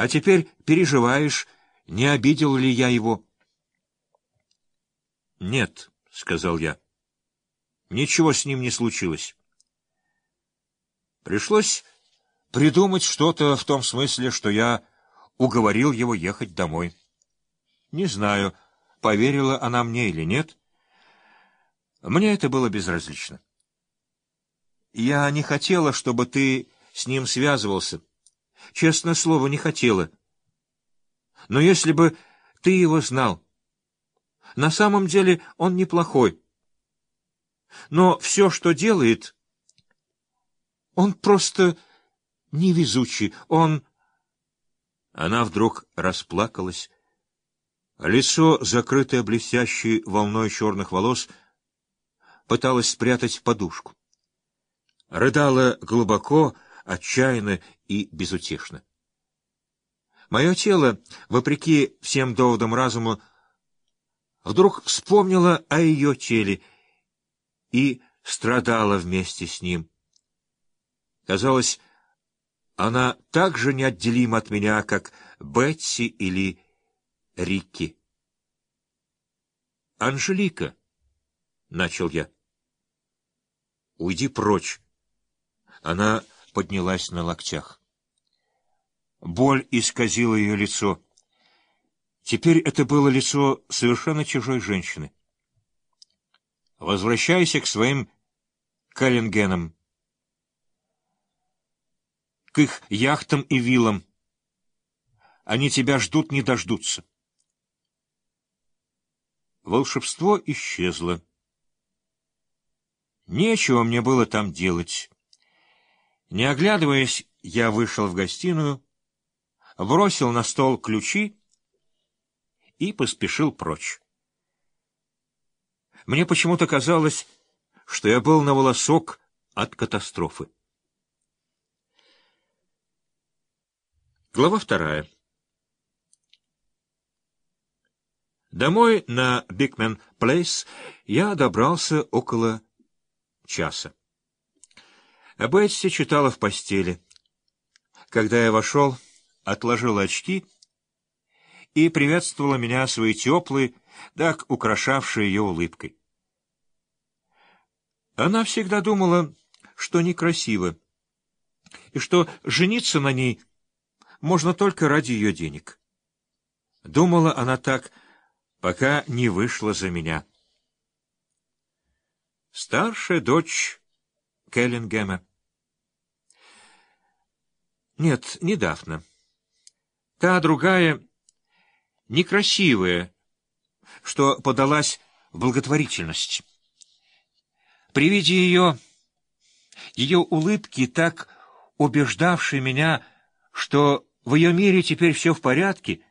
А теперь переживаешь, не обидел ли я его? — Нет, — сказал я. Ничего с ним не случилось. Пришлось придумать что-то в том смысле, что я уговорил его ехать домой. Не знаю, поверила она мне или нет. Мне это было безразлично. Я не хотела, чтобы ты с ним связывался. Честное слово, не хотела. Но если бы ты его знал... На самом деле он неплохой. Но все, что делает... Он просто невезучий. Он... Она вдруг расплакалась. Лицо, закрытое блестящей волной черных волос, пыталась спрятать подушку. Рыдала глубоко, отчаянно и безутешно. Мое тело, вопреки всем доводам разума, вдруг вспомнило о ее теле и страдало вместе с ним. Казалось, она так же неотделима от меня, как Бетси или Рикки. «Анжелика», — начал я. «Уйди прочь». Она поднялась на локтях. Боль исказила ее лицо. Теперь это было лицо совершенно чужой женщины. Возвращайся к своим Каллингенам, к их яхтам и виллам. Они тебя ждут, не дождутся. Волшебство исчезло. Нечего мне было там делать. Не оглядываясь, я вышел в гостиную, бросил на стол ключи и поспешил прочь. Мне почему-то казалось, что я был на волосок от катастрофы. Глава вторая. Домой на Бигмен Плейс я добрался около часа. Бетси читала в постели. Когда я вошел, отложила очки и приветствовала меня своей теплой, так украшавшей ее улыбкой. Она всегда думала, что некрасиво, и что жениться на ней можно только ради ее денег. Думала она так, пока не вышла за меня. Старшая дочь Келлингема. Нет, не Дафна. Та другая, некрасивая, что подалась благотворительность. При виде ее, ее улыбки, так убеждавшей меня, что в ее мире теперь все в порядке,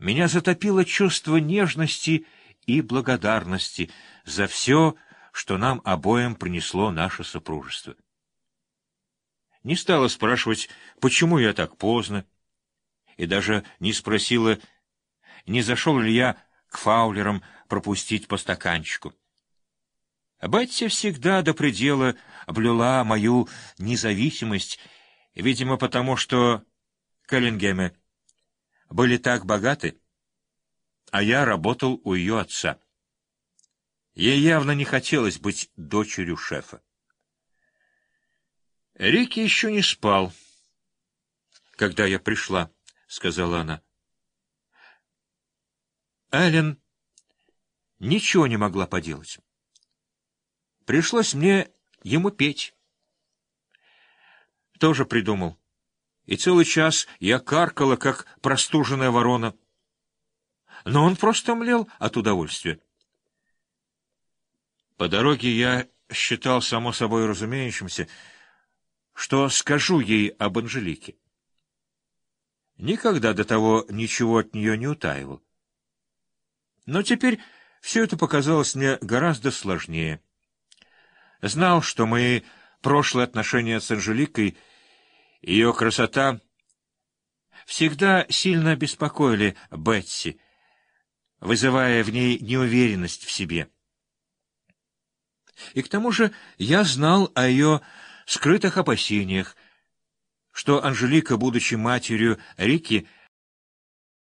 меня затопило чувство нежности и благодарности за все, что нам обоим принесло наше супружество не стала спрашивать, почему я так поздно, и даже не спросила, не зашел ли я к фаулерам пропустить по стаканчику. Бетти всегда до предела блюла мою независимость, видимо, потому что Каллингемы были так богаты, а я работал у ее отца. Ей явно не хотелось быть дочерью шефа. Рики еще не спал, когда я пришла, — сказала она. Эллен ничего не могла поделать. Пришлось мне ему петь. Тоже придумал. И целый час я каркала, как простуженная ворона. Но он просто млел от удовольствия. По дороге я считал само собой разумеющимся, что скажу ей об Анжелике. Никогда до того ничего от нее не утаивал. Но теперь все это показалось мне гораздо сложнее. Знал, что мои прошлые отношения с Анжеликой, ее красота, всегда сильно беспокоили Бетси, вызывая в ней неуверенность в себе. И к тому же я знал о ее скрытых опасениях, что Анжелика, будучи матерью Рики,